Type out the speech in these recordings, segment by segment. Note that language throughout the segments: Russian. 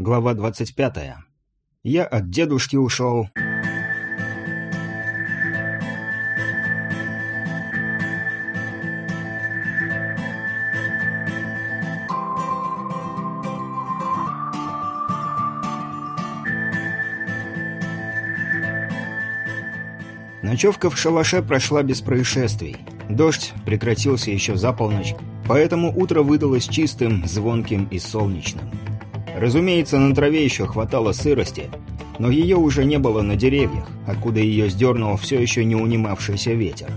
Глава 25. Я от дедушки ушел. Ночевка в шалаше прошла без происшествий. Дождь прекратился еще за полночь, поэтому утро выдалось чистым, звонким и солнечным. Разумеется, на траве еще хватало сырости, но ее уже не было на деревьях, откуда ее сдернул все еще не унимавшийся ветер.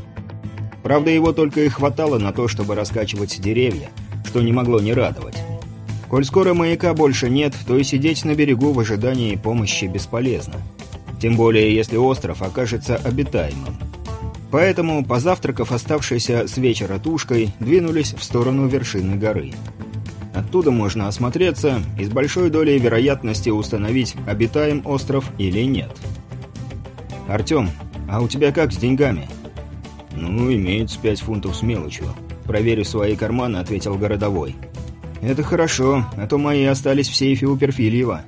Правда, его только и хватало на то, чтобы раскачивать деревья, что не могло не радовать. Коль скоро маяка больше нет, то и сидеть на берегу в ожидании помощи бесполезно. Тем более, если остров окажется обитаемым. Поэтому, позавтракав оставшейся с вечера тушкой, двинулись в сторону вершины горы. Оттуда можно осмотреться и с большой долей вероятности установить, обитаем остров или нет. «Артем, а у тебя как с деньгами?» «Ну, имеется пять фунтов с мелочью». «Проверю свои карманы», — ответил городовой. «Это хорошо, а то мои остались в сейфе у Перфильева».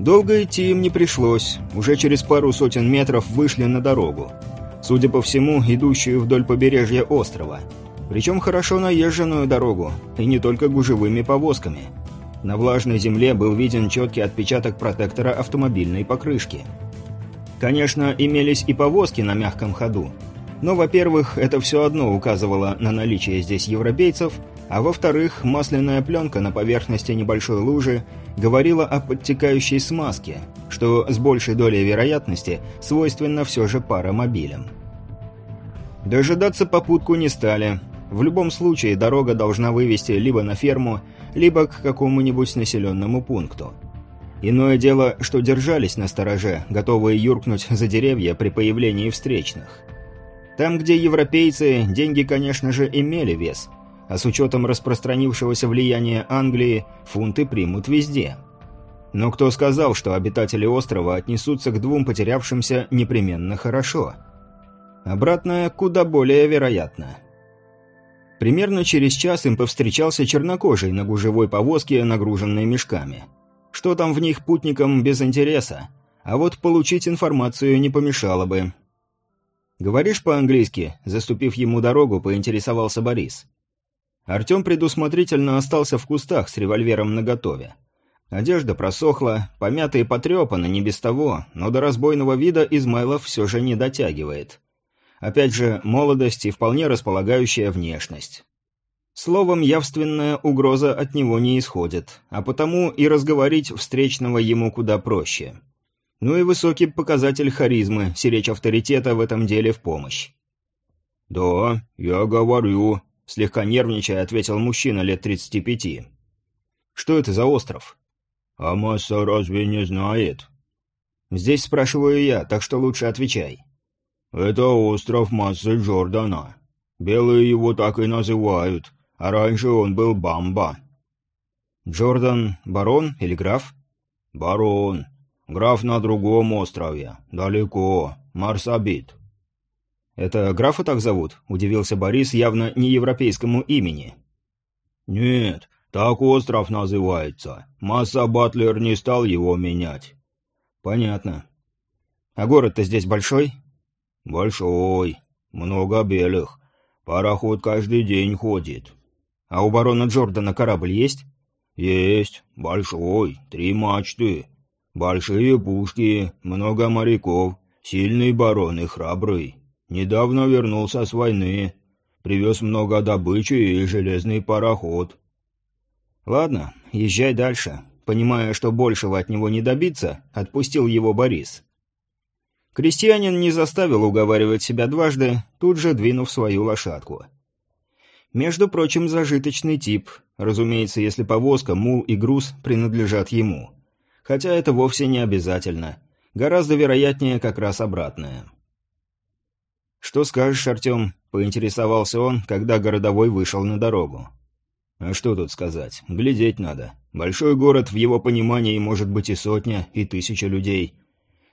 Долго идти им не пришлось. Уже через пару сотен метров вышли на дорогу. Судя по всему, идущую вдоль побережья острова. Причем хорошо наезженную дорогу, и не только гужевыми повозками. На влажной земле был виден четкий отпечаток протектора автомобильной покрышки. Конечно, имелись и повозки на мягком ходу. Но, во-первых, это все одно указывало на наличие здесь европейцев, а во-вторых, масляная пленка на поверхности небольшой лужи говорила о подтекающей смазке, что с большей долей вероятности свойственно все же паромобилям. Дожидаться попутку не стали, в любом случае дорога должна вывести либо на ферму, либо к какому-нибудь населенному пункту. Иное дело, что держались на стороже, готовые юркнуть за деревья при появлении встречных. Там, где европейцы, деньги, конечно же, имели вес, а с учетом распространившегося влияния Англии, фунты примут везде. Но кто сказал, что обитатели острова отнесутся к двум потерявшимся непременно хорошо? Обратное куда более вероятно. Примерно через час им повстречался чернокожий на гужевой повозке, нагруженной мешками. Что там в них путникам без интереса, а вот получить информацию не помешало бы. «Говоришь по-английски?» – заступив ему дорогу, поинтересовался Борис. Артем предусмотрительно остался в кустах с револьвером наготове. Одежда просохла, помята и потрепана, не без того, но до разбойного вида Измайлов все же не дотягивает. Опять же, молодость и вполне располагающая внешность. Словом, явственная угроза от него не исходит, а потому и разговорить встречного ему куда проще. Ну и высокий показатель харизмы, сиречь авторитета в этом деле в помощь. «Да, я говорю», — слегка нервничая ответил мужчина лет тридцати пяти. «Что это за остров?» «А разве не знает?» «Здесь спрашиваю я, так что лучше отвечай». «Это остров массы Джордана. Белые его так и называют, а раньше он был Бамба». «Джордан барон или граф?» «Барон. Граф на другом острове. Далеко. Марсабит». «Это графа так зовут?» – удивился Борис явно не европейскому имени. «Нет, так остров называется. Масса Батлер не стал его менять». «Понятно. А город-то здесь большой?» «Большой. Много белых. Пароход каждый день ходит». «А у барона Джордана корабль есть?» «Есть. Большой. Три мачты. Большие пушки, много моряков. Сильный барон и храбрый. Недавно вернулся с войны. Привез много добычи и железный пароход». «Ладно, езжай дальше». Понимая, что большего от него не добиться, отпустил его Борис. Крестьянин не заставил уговаривать себя дважды, тут же двинув свою лошадку. Между прочим, зажиточный тип, разумеется, если повозка, мул и груз принадлежат ему. Хотя это вовсе не обязательно. Гораздо вероятнее как раз обратное. «Что скажешь, Артем?» – поинтересовался он, когда городовой вышел на дорогу. «А что тут сказать? Глядеть надо. Большой город в его понимании может быть и сотня, и тысяча людей.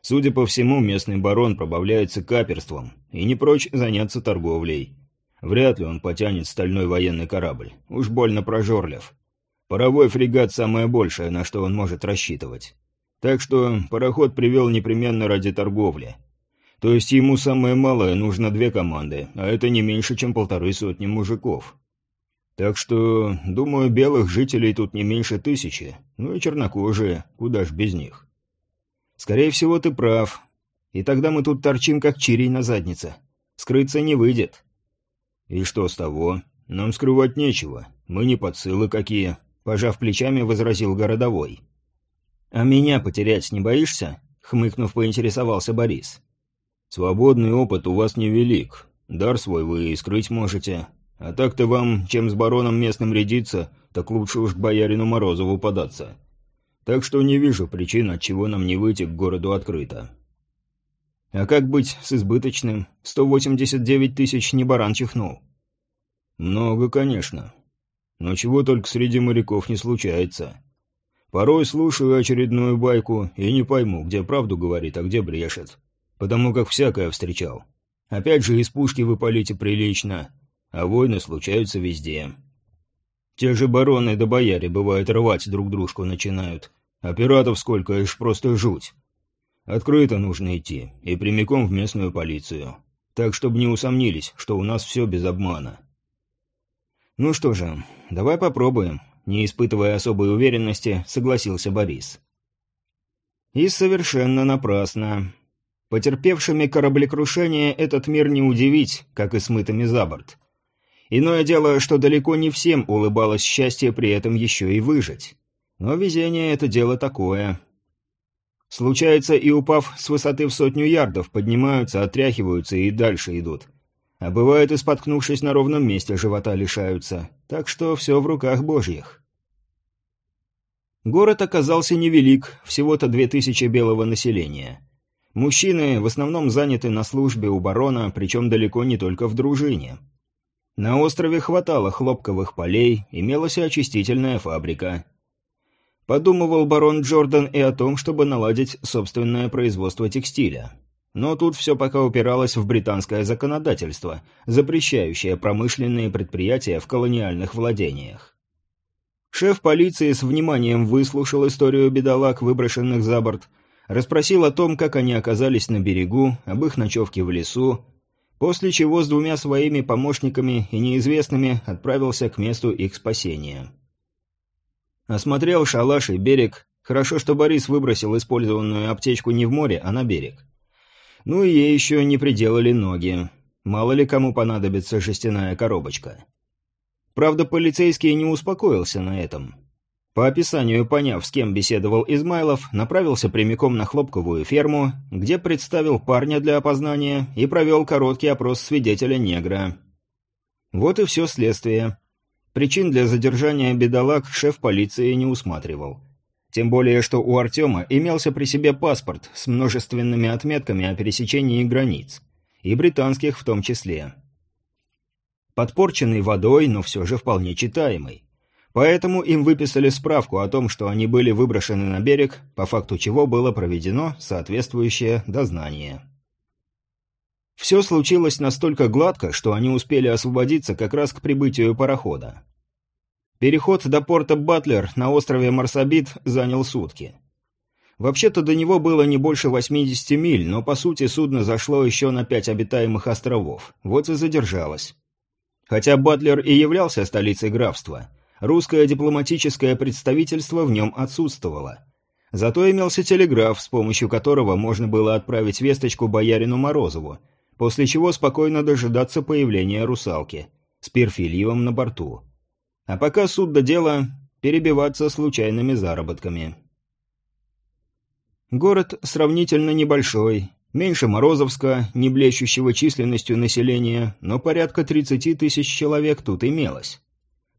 Судя по всему, местный барон пробавляется каперством и не прочь заняться торговлей. Вряд ли он потянет стальной военный корабль. Уж больно прожорлив. Паровой фрегат – самое большее, на что он может рассчитывать. Так что пароход привел непременно ради торговли. То есть ему самое малое нужно две команды, а это не меньше, чем полторы сотни мужиков. Так что, думаю, белых жителей тут не меньше тысячи, ну и чернокожие, куда ж без них. Скорее всего, ты прав. И тогда мы тут торчим, как чирий на заднице. Скрыться не выйдет. И что с того? Нам скрывать нечего. Мы не подсылы какие, пожав плечами, возразил городовой. А меня потерять не боишься? хмыкнув, поинтересовался Борис. Свободный опыт у вас невелик. Дар свой вы и скрыть можете, а так-то вам, чем с бароном местным рядиться, так лучше уж к боярину Морозову податься. Так что не вижу причин, от чего нам не выйти к городу открыто. А как быть с избыточным? 189 тысяч не баран чихнул. Много, конечно. Но чего только среди моряков не случается. Порой слушаю очередную байку и не пойму, где правду говорит, а где брешет. Потому как всякое встречал. Опять же, из пушки вы полите прилично, а войны случаются везде. Те же бароны да бояре, бывает, рвать друг дружку начинают. А сколько, ишь просто жуть. Открыто нужно идти, и прямиком в местную полицию. Так, чтобы не усомнились, что у нас все без обмана. Ну что же, давай попробуем, не испытывая особой уверенности, согласился Борис. И совершенно напрасно. Потерпевшими кораблекрушение этот мир не удивить, как и смытыми за борт. Иное дело, что далеко не всем улыбалось счастье при этом еще и выжить. Но везение — это дело такое. Случается, и упав с высоты в сотню ярдов, поднимаются, отряхиваются и дальше идут. А бывает, и споткнувшись на ровном месте, живота лишаются. Так что все в руках божьих. Город оказался невелик, всего-то две тысячи белого населения. Мужчины в основном заняты на службе у барона, причем далеко не только в дружине. На острове хватало хлопковых полей, имелась очистительная фабрика. Подумывал барон Джордан и о том, чтобы наладить собственное производство текстиля. Но тут все пока упиралось в британское законодательство, запрещающее промышленные предприятия в колониальных владениях. Шеф полиции с вниманием выслушал историю бедолаг, выброшенных за борт, расспросил о том, как они оказались на берегу, об их ночевке в лесу, после чего с двумя своими помощниками и неизвестными отправился к месту их спасения. Осмотрел шалаш и берег. Хорошо, что Борис выбросил использованную аптечку не в море, а на берег. Ну и ей еще не приделали ноги. Мало ли кому понадобится жестяная коробочка. Правда, полицейский не успокоился на этом. По описанию, поняв, с кем беседовал Измайлов, направился прямиком на хлопковую ферму, где представил парня для опознания и провел короткий опрос свидетеля-негра. Вот и все следствие. Причин для задержания бедолаг шеф полиции не усматривал. Тем более, что у Артема имелся при себе паспорт с множественными отметками о пересечении границ. И британских в том числе. Подпорченный водой, но все же вполне читаемый. Поэтому им выписали справку о том, что они были выброшены на берег, по факту чего было проведено соответствующее дознание. Все случилось настолько гладко, что они успели освободиться как раз к прибытию парохода. Переход до порта Батлер на острове Марсабит занял сутки. Вообще-то до него было не больше 80 миль, но по сути судно зашло еще на пять обитаемых островов, вот и задержалось. Хотя Батлер и являлся столицей графства, русское дипломатическое представительство в нем отсутствовало. Зато имелся телеграф, с помощью которого можно было отправить весточку боярину Морозову, после чего спокойно дожидаться появления русалки с перфильевым на борту. А пока суд до дела, перебиваться случайными заработками. Город сравнительно небольшой, меньше Морозовска, не блещущего численностью населения, но порядка 30 тысяч человек тут имелось.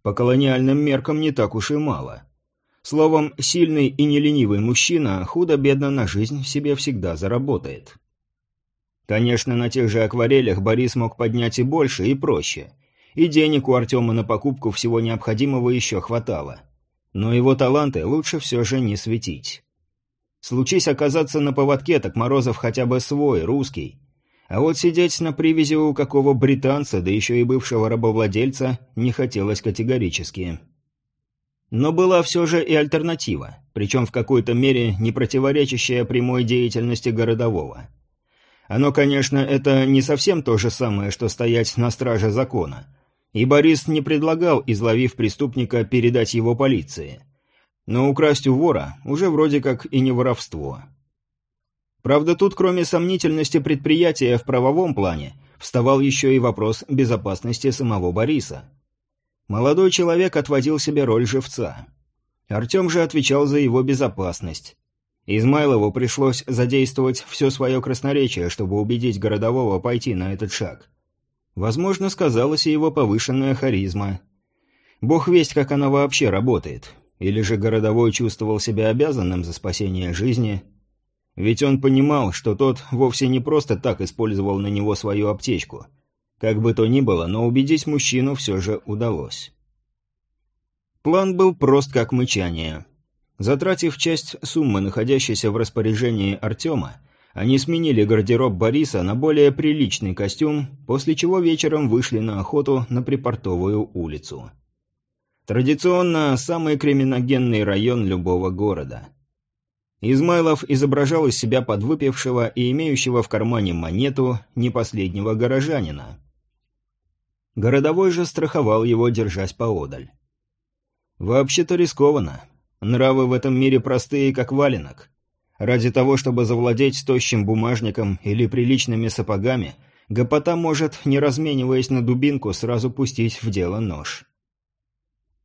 По колониальным меркам не так уж и мало. Словом, сильный и неленивый мужчина худо-бедно на жизнь себе всегда заработает. Конечно, на тех же акварелях Борис мог поднять и больше, и проще. И денег у Артема на покупку всего необходимого еще хватало. Но его таланты лучше все же не светить. Случись оказаться на поводке, так Морозов хотя бы свой, русский. А вот сидеть на привязи у какого британца, да еще и бывшего рабовладельца, не хотелось категорически. Но была все же и альтернатива, причем в какой-то мере не противоречащая прямой деятельности городового. Оно, конечно, это не совсем то же самое, что стоять на страже закона. И Борис не предлагал, изловив преступника, передать его полиции. Но украсть у вора уже вроде как и не воровство. Правда, тут, кроме сомнительности предприятия в правовом плане, вставал еще и вопрос безопасности самого Бориса. Молодой человек отводил себе роль живца. Артем же отвечал за его безопасность. Измайлову пришлось задействовать все свое красноречие, чтобы убедить городового пойти на этот шаг. Возможно, сказалась и его повышенная харизма. Бог весть, как она вообще работает. Или же городовой чувствовал себя обязанным за спасение жизни – ведь он понимал, что тот вовсе не просто так использовал на него свою аптечку. Как бы то ни было, но убедить мужчину все же удалось. План был прост как мычание. Затратив часть суммы, находящейся в распоряжении Артема, они сменили гардероб Бориса на более приличный костюм, после чего вечером вышли на охоту на Припортовую улицу. Традиционно самый криминогенный район любого города – Измайлов изображал из себя подвыпившего и имеющего в кармане монету не последнего горожанина. Городовой же страховал его, держась поодаль. Вообще-то рискованно. Нравы в этом мире простые, как валенок. Ради того, чтобы завладеть тощим бумажником или приличными сапогами, гопота может, не размениваясь на дубинку, сразу пустить в дело нож.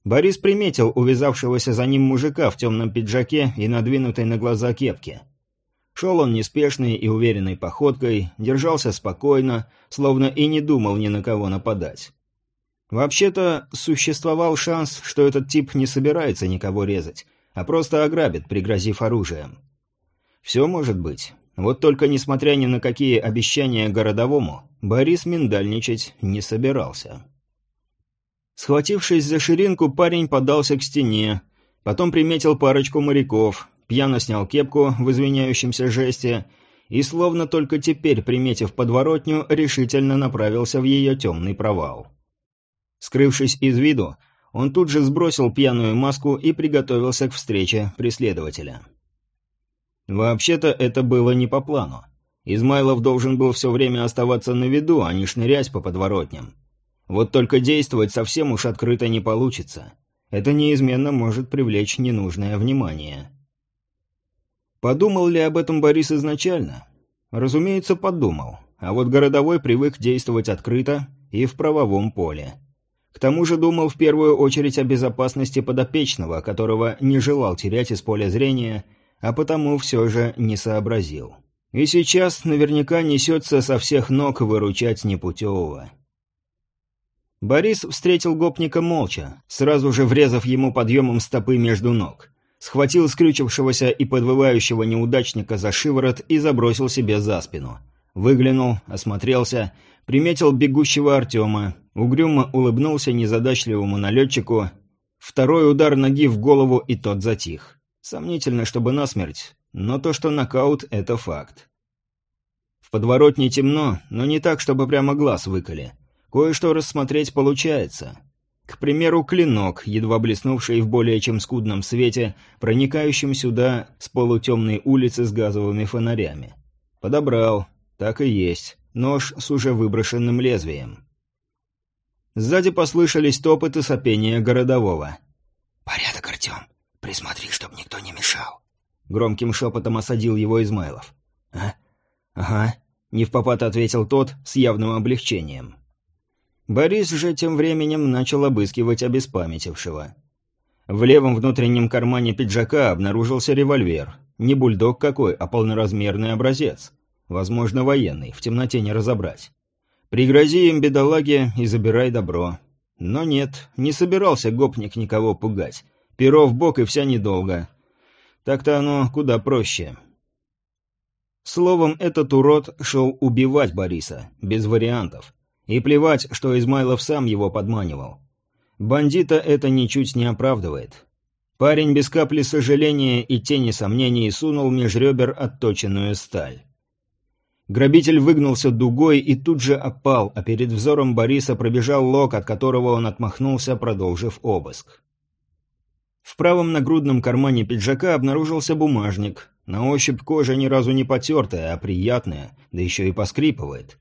Борис приметил увязавшегося за ним мужика в темном пиджаке и надвинутой на глаза кепке. Шел он неспешной и уверенной походкой, держался спокойно, словно и не думал ни на кого нападать. Вообще-то, существовал шанс, что этот тип не собирается никого резать, а просто ограбит, пригрозив оружием. Все может быть. Вот только, несмотря ни на какие обещания городовому, Борис миндальничать не собирался. Схватившись за ширинку, парень подался к стене. Потом приметил парочку моряков, пьяно снял кепку в извиняющемся жесте и, словно только теперь приметив подворотню, решительно направился в ее темный провал. Скрывшись из виду, он тут же сбросил пьяную маску и приготовился к встрече преследователя. Вообще-то это было не по плану. Измайлов должен был все время оставаться на виду, а не шнырять по подворотням. Вот только действовать совсем уж открыто не получится. Это неизменно может привлечь ненужное внимание. Подумал ли об этом Борис изначально? Разумеется, подумал. А вот городовой привык действовать открыто и в правовом поле. К тому же думал в первую очередь о безопасности подопечного, которого не желал терять из поля зрения, а потому все же не сообразил. И сейчас наверняка несется со всех ног выручать непутевого. Борис встретил гопника молча, сразу же врезав ему подъемом стопы между ног. Схватил скрючившегося и подвывающего неудачника за шиворот и забросил себе за спину. Выглянул, осмотрелся, приметил бегущего Артема, угрюмо улыбнулся незадачливому налетчику. Второй удар ноги в голову, и тот затих. Сомнительно, чтобы насмерть, но то, что нокаут – это факт. В подворотне темно, но не так, чтобы прямо глаз выколи. Кое-что рассмотреть получается. К примеру, клинок, едва блеснувший в более чем скудном свете, проникающем сюда с полутемной улицы с газовыми фонарями. Подобрал. Так и есть. Нож с уже выброшенным лезвием. Сзади послышались топоты сопения городового. «Порядок, Артем. Присмотри, чтобы никто не мешал». Громким шепотом осадил его Измайлов. «А? Ага», — невпопад ответил тот с явным облегчением. Борис же тем временем начал обыскивать обеспамятившего. В левом внутреннем кармане пиджака обнаружился револьвер. Не бульдог какой, а полноразмерный образец. Возможно, военный, в темноте не разобрать. Пригрози им, бедолаге, и забирай добро. Но нет, не собирался гопник никого пугать. Перо в бок и вся недолго. Так-то оно куда проще. Словом, этот урод шел убивать Бориса, без вариантов. И плевать, что Измайлов сам его подманивал. Бандита это ничуть не оправдывает. Парень без капли сожаления и тени сомнений сунул меж ребер отточенную сталь. Грабитель выгнулся дугой и тут же опал, а перед взором Бориса пробежал лок, от которого он отмахнулся, продолжив обыск. В правом нагрудном кармане пиджака обнаружился бумажник. На ощупь кожа ни разу не потертая, а приятная, да еще и поскрипывает.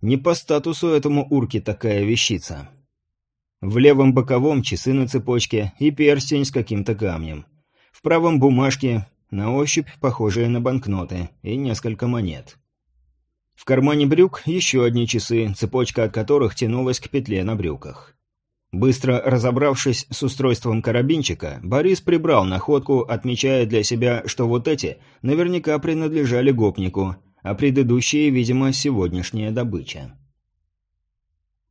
Не по статусу этому урке такая вещица. В левом боковом часы на цепочке и перстень с каким-то камнем. В правом бумажке, на ощупь похожие на банкноты, и несколько монет. В кармане брюк еще одни часы, цепочка от которых тянулась к петле на брюках. Быстро разобравшись с устройством карабинчика, Борис прибрал находку, отмечая для себя, что вот эти наверняка принадлежали гопнику, а предыдущие, видимо, сегодняшняя добыча.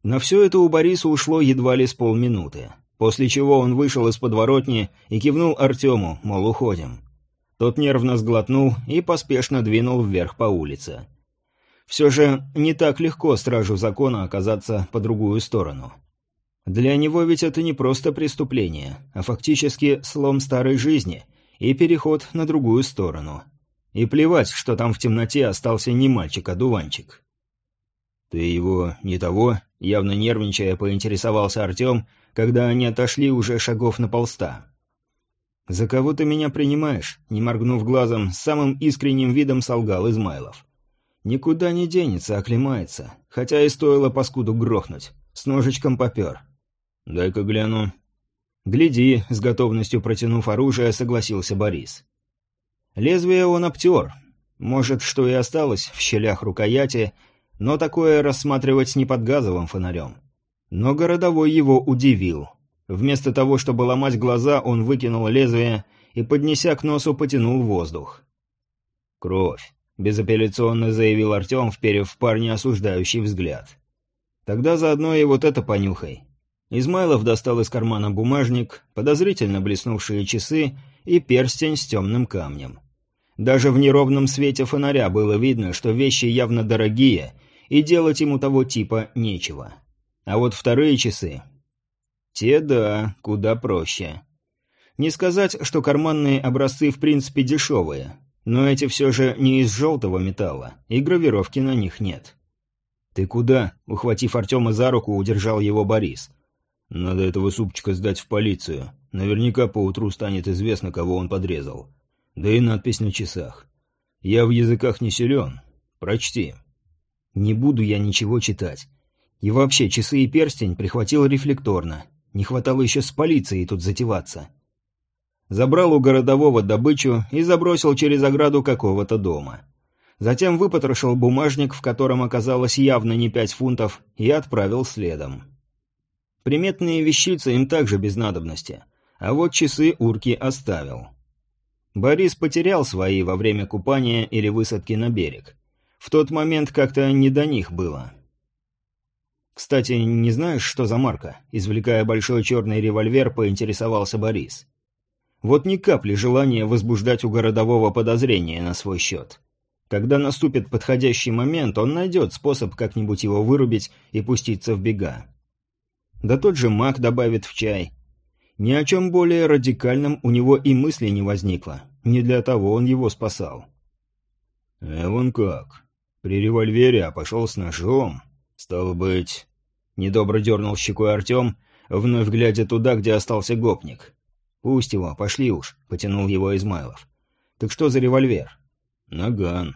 На все это у Бориса ушло едва ли с полминуты, после чего он вышел из подворотни и кивнул Артему, мол, уходим. Тот нервно сглотнул и поспешно двинул вверх по улице. Все же не так легко стражу закона оказаться по другую сторону. Для него ведь это не просто преступление, а фактически слом старой жизни и переход на другую сторону. И плевать, что там в темноте остался не мальчик, а дуванчик. «Ты его не того?» — явно нервничая, поинтересовался Артем, когда они отошли уже шагов на полста. «За кого ты меня принимаешь?» — не моргнув глазом, с самым искренним видом солгал Измайлов. Никуда не денется, оклемается. Хотя и стоило паскуду грохнуть. С ножичком попер. «Дай-ка гляну». «Гляди», — с готовностью протянув оружие, согласился Борис. Лезвие он обтер. Может, что и осталось в щелях рукояти, но такое рассматривать не под газовым фонарем. Но городовой его удивил. Вместо того, чтобы ломать глаза, он выкинул лезвие и, поднеся к носу, потянул воздух. Кровь. — безапелляционно заявил Артем, вперев в парня осуждающий взгляд. «Тогда заодно и вот это понюхай». Измайлов достал из кармана бумажник, подозрительно блеснувшие часы и перстень с темным камнем. Даже в неровном свете фонаря было видно, что вещи явно дорогие, и делать ему того типа нечего. А вот вторые часы... Те, да, куда проще. Не сказать, что карманные образцы в принципе дешевые, но эти все же не из желтого металла, и гравировки на них нет. «Ты куда?» — ухватив Артема за руку, удержал его Борис. «Надо этого супчика сдать в полицию. Наверняка поутру станет известно, кого он подрезал. Да и надпись на часах. Я в языках не силен. Прочти». «Не буду я ничего читать. И вообще, часы и перстень прихватил рефлекторно. Не хватало еще с полицией тут затеваться забрал у городового добычу и забросил через ограду какого-то дома. Затем выпотрошил бумажник, в котором оказалось явно не пять фунтов, и отправил следом. Приметные вещицы им также без надобности, а вот часы урки оставил. Борис потерял свои во время купания или высадки на берег. В тот момент как-то не до них было. «Кстати, не знаешь, что за марка?» Извлекая большой черный револьвер, поинтересовался Борис. Вот ни капли желания возбуждать у городового подозрения на свой счет. Когда наступит подходящий момент, он найдет способ как-нибудь его вырубить и пуститься в бега. Да тот же маг добавит в чай. Ни о чем более радикальном у него и мысли не возникло. Не для того он его спасал. «Э, вон как. При револьвере, а пошел с ножом. Стало быть...» Недобро дернул щекой Артем, вновь глядя туда, где остался гопник. «Пусть его, пошли уж», — потянул его Измайлов. «Так что за револьвер?» «Наган».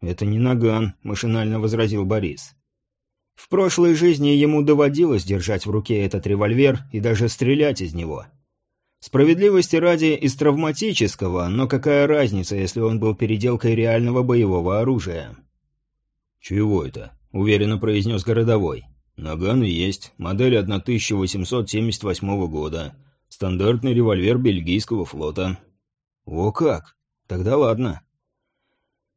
«Это не наган», — машинально возразил Борис. В прошлой жизни ему доводилось держать в руке этот револьвер и даже стрелять из него. Справедливости ради из травматического, но какая разница, если он был переделкой реального боевого оружия? «Чего это?» — уверенно произнес городовой. «Наган и есть. Модель 1878 года. Стандартный револьвер бельгийского флота. О как! Тогда ладно.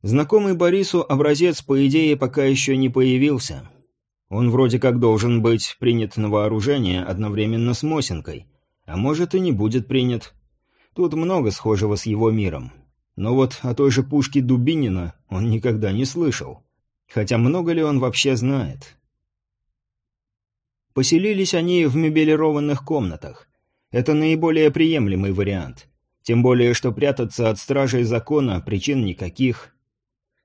Знакомый Борису образец, по идее, пока еще не появился. Он вроде как должен быть принят на вооружение одновременно с Мосинкой. А может и не будет принят. Тут много схожего с его миром. Но вот о той же пушке Дубинина он никогда не слышал. Хотя много ли он вообще знает? Поселились они в мебелированных комнатах. Это наиболее приемлемый вариант. Тем более, что прятаться от стражей закона причин никаких.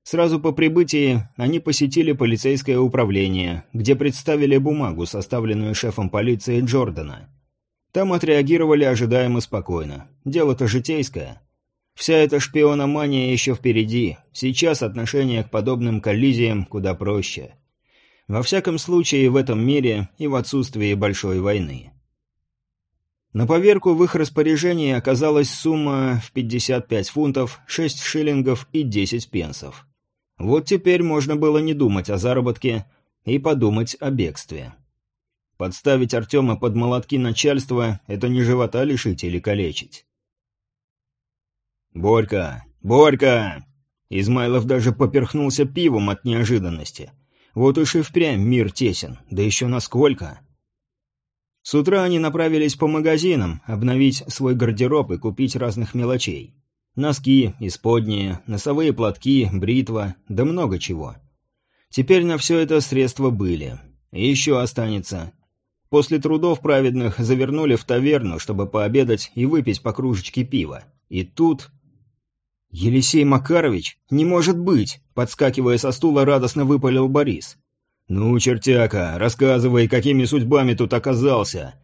Сразу по прибытии они посетили полицейское управление, где представили бумагу, составленную шефом полиции Джордана. Там отреагировали ожидаемо спокойно. Дело-то житейское. Вся эта шпиономания еще впереди. Сейчас отношение к подобным коллизиям куда проще. Во всяком случае, в этом мире и в отсутствии большой войны. На поверку в их распоряжении оказалась сумма в 55 фунтов, 6 шиллингов и 10 пенсов. Вот теперь можно было не думать о заработке и подумать о бегстве. Подставить Артема под молотки начальства – это не живота лишить или калечить. «Борька! Борька!» Измайлов даже поперхнулся пивом от неожиданности. Вот уж и впрямь мир тесен, да еще насколько. С утра они направились по магазинам, обновить свой гардероб и купить разных мелочей. Носки, исподние, носовые платки, бритва, да много чего. Теперь на все это средства были. И еще останется. После трудов праведных завернули в таверну, чтобы пообедать и выпить по кружечке пива. И тут... «Елисей Макарович? Не может быть!» Подскакивая со стула, радостно выпалил Борис. «Ну, чертяка, рассказывай, какими судьбами тут оказался!»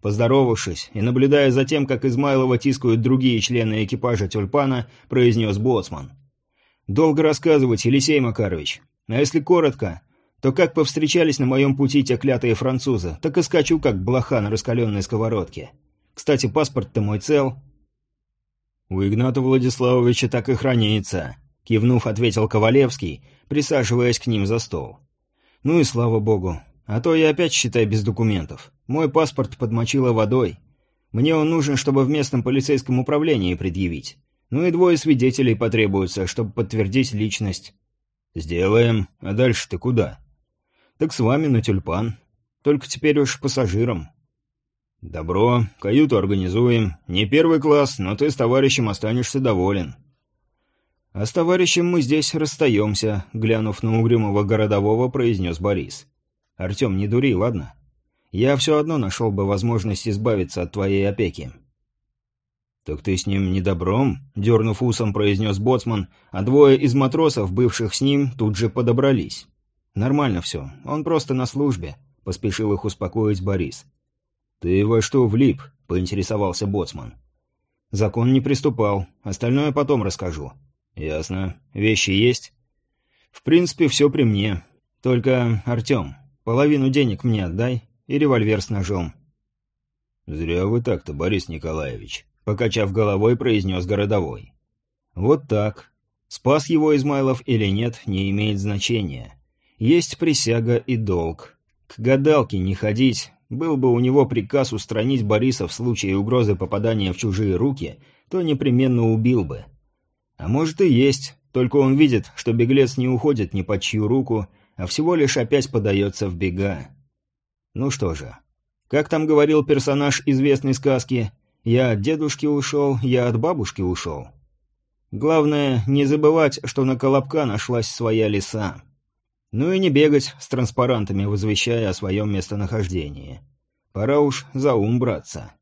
Поздоровавшись и наблюдая за тем, как Измайлова тискают другие члены экипажа «Тюльпана», произнес Боцман. «Долго рассказывать, Елисей Макарович. А если коротко, то как повстречались на моем пути те клятые французы, так и скачу, как блоха на раскаленной сковородке. Кстати, паспорт-то мой цел». «У Игната Владиславовича так и хранится», — кивнув, ответил Ковалевский, присаживаясь к ним за стол. «Ну и слава богу. А то я опять, считай, без документов. Мой паспорт подмочило водой. Мне он нужен, чтобы в местном полицейском управлении предъявить. Ну и двое свидетелей потребуются, чтобы подтвердить личность». «Сделаем. А дальше ты куда?» «Так с вами на тюльпан. Только теперь уж пассажиром». «Добро, каюту организуем. Не первый класс, но ты с товарищем останешься доволен». «А с товарищем мы здесь расстаемся», — глянув на угрюмого городового, произнес Борис. «Артем, не дури, ладно? Я все одно нашел бы возможность избавиться от твоей опеки». «Так ты с ним недобром?» — дернув усом, произнес Боцман, а двое из матросов, бывших с ним, тут же подобрались. «Нормально все, он просто на службе», — поспешил их успокоить Борис. «Ты во что влип?» — поинтересовался боцман. «Закон не приступал. Остальное потом расскажу». «Ясно. Вещи есть?» «В принципе, все при мне. Только, Артем, половину денег мне отдай и револьвер с ножом». «Зря вы так-то, Борис Николаевич», — покачав головой, произнес городовой. «Вот так. Спас его Измайлов или нет, не имеет значения. Есть присяга и долг. К гадалке не ходить, был бы у него приказ устранить Бориса в случае угрозы попадания в чужие руки, то непременно убил бы. А может и есть, только он видит, что беглец не уходит ни под чью руку, а всего лишь опять подается в бега. Ну что же, как там говорил персонаж известной сказки, «Я от дедушки ушел, я от бабушки ушел». Главное, не забывать, что на Колобка нашлась своя лиса. Ну и не бегать с транспарантами, возвещая о своем местонахождении. Пора уж за ум браться.